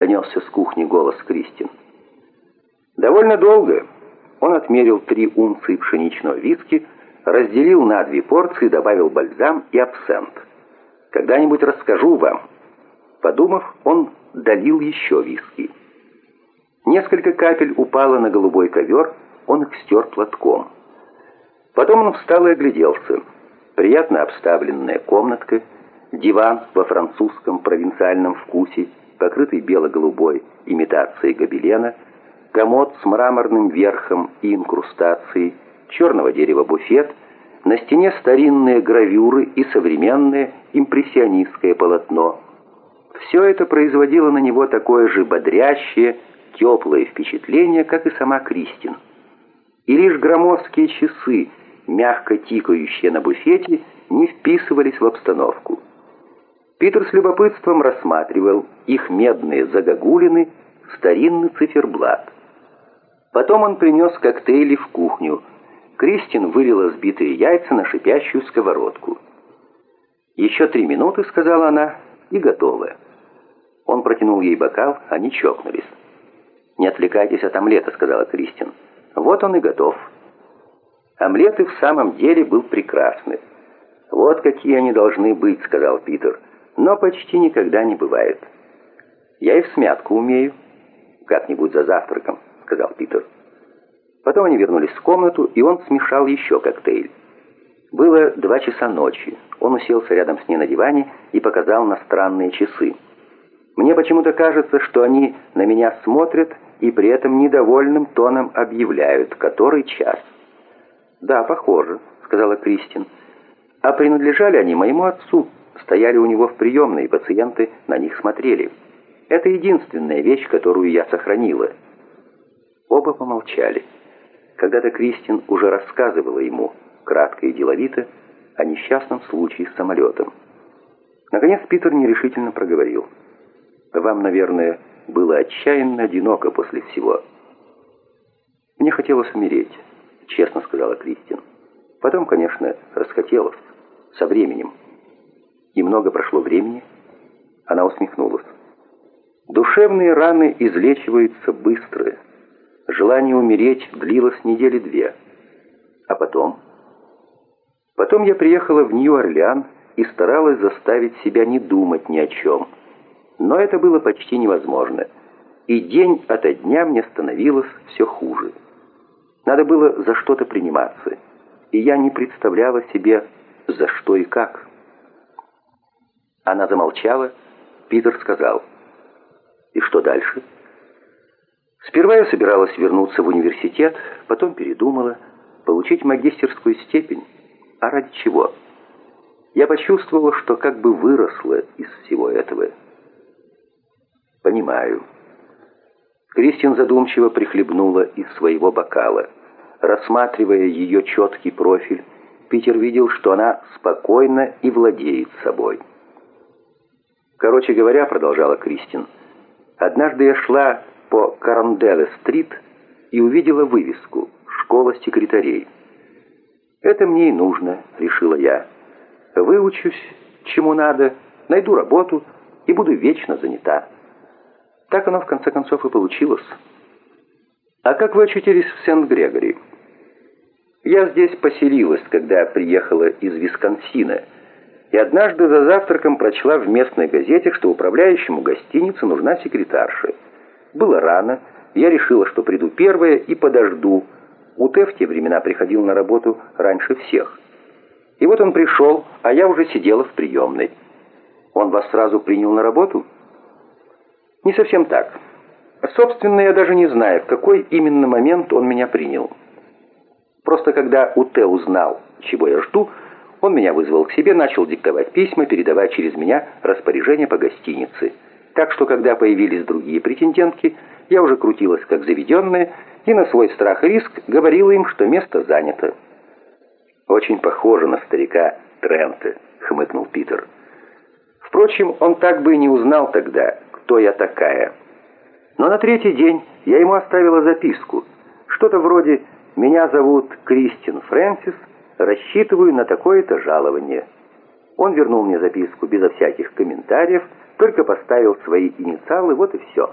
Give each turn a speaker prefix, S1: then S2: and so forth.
S1: донесся с кухни голос Кристин. Довольно долго. Он отмерил три унции пшеничного виски, разделил на две порции, добавил бальзам и абсент. Когда-нибудь расскажу вам. Подумав, он долил еще виски. Несколько капель упало на голубой ковер, он их стер платком. Потом он встал и огляделся. Приятно обставленная комнатка, диван во французском провинциальном вкусе, покрытый бело-голубой имитацией гобелена, комод с мраморным верхом и инкрустацией, черного дерева буфет, на стене старинные гравюры и современное импрессионистское полотно. Все это производило на него такое же бодрящее, теплое впечатление, как и сама Кристин. И лишь громоздкие часы, мягко тикающие на буфете, не вписывались в обстановку. Питер с любопытством рассматривал их медные загогулины, старинный циферблат. Потом он принес коктейли в кухню. Кристин вылила сбитые яйца на шипящую сковородку. «Еще три минуты», — сказала она, — «и готово». Он протянул ей бокал, они чокнулись. «Не отвлекайтесь от омлета», — сказала Кристин. «Вот он и готов». Омлет и в самом деле был прекрасный. «Вот какие они должны быть», — сказал Питер но почти никогда не бывает. Я и в смятку умею. Как-нибудь за завтраком, сказал Питер. Потом они вернулись в комнату, и он смешал еще коктейль. Было два часа ночи. Он уселся рядом с ней на диване и показал на странные часы. Мне почему-то кажется, что они на меня смотрят и при этом недовольным тоном объявляют, который час. «Да, похоже», — сказала Кристин. «А принадлежали они моему отцу» стояли у него в приемной, и пациенты на них смотрели. Это единственная вещь, которую я сохранила. Оба помолчали. Когда-то Кристин уже рассказывала ему, кратко и деловито, о несчастном случае с самолетом. Наконец Питер нерешительно проговорил. «Вам, наверное, было отчаянно одиноко после всего». «Мне хотелось умереть», — честно сказала Кристин. «Потом, конечно, расхотелось. Со временем». И много прошло времени. Она усмехнулась. Душевные раны излечиваются быстро. Желание умереть длилось недели две. А потом? Потом я приехала в Нью-Орлеан и старалась заставить себя не думать ни о чем. Но это было почти невозможно. И день ото дня мне становилось все хуже. Надо было за что-то приниматься. И я не представляла себе, за что и как. Она замолчала. Питер сказал. «И что дальше?» «Сперва я собиралась вернуться в университет, потом передумала, получить магистерскую степень. А ради чего?» Я почувствовала, что как бы выросла из всего этого. «Понимаю». Кристин задумчиво прихлебнула из своего бокала. Рассматривая ее четкий профиль, Питер видел, что она спокойна и владеет собой. Короче говоря, продолжала Кристин, однажды я шла по Каранделе-стрит и увидела вывеску «Школа секретарей». «Это мне и нужно», — решила я. «Выучусь, чему надо, найду работу и буду вечно занята». Так оно в конце концов и получилось. «А как вы очутились в Сент-Грегори?» «Я здесь поселилась, когда приехала из Висконсина», и однажды за завтраком прочла в местной газете, что управляющему гостиницы нужна секретарша. Было рано, я решила, что приду первая и подожду. Уте в те времена приходил на работу раньше всех. И вот он пришел, а я уже сидела в приемной. Он вас сразу принял на работу? Не совсем так. Собственно, я даже не знаю, в какой именно момент он меня принял. Просто когда Уте узнал, чего я жду, он меня вызвал к себе, начал диктовать письма, передавая через меня распоряжение по гостинице. Так что, когда появились другие претендентки, я уже крутилась как заведенная и на свой страх и риск говорила им, что место занято. «Очень похоже на старика Трента», — хмыкнул Питер. Впрочем, он так бы и не узнал тогда, кто я такая. Но на третий день я ему оставила записку. Что-то вроде «Меня зовут Кристин Фрэнсис, рассчитываю на такое-то жалование». Он вернул мне записку безо всяких комментариев, Только поставил свои инициалы, вот и все.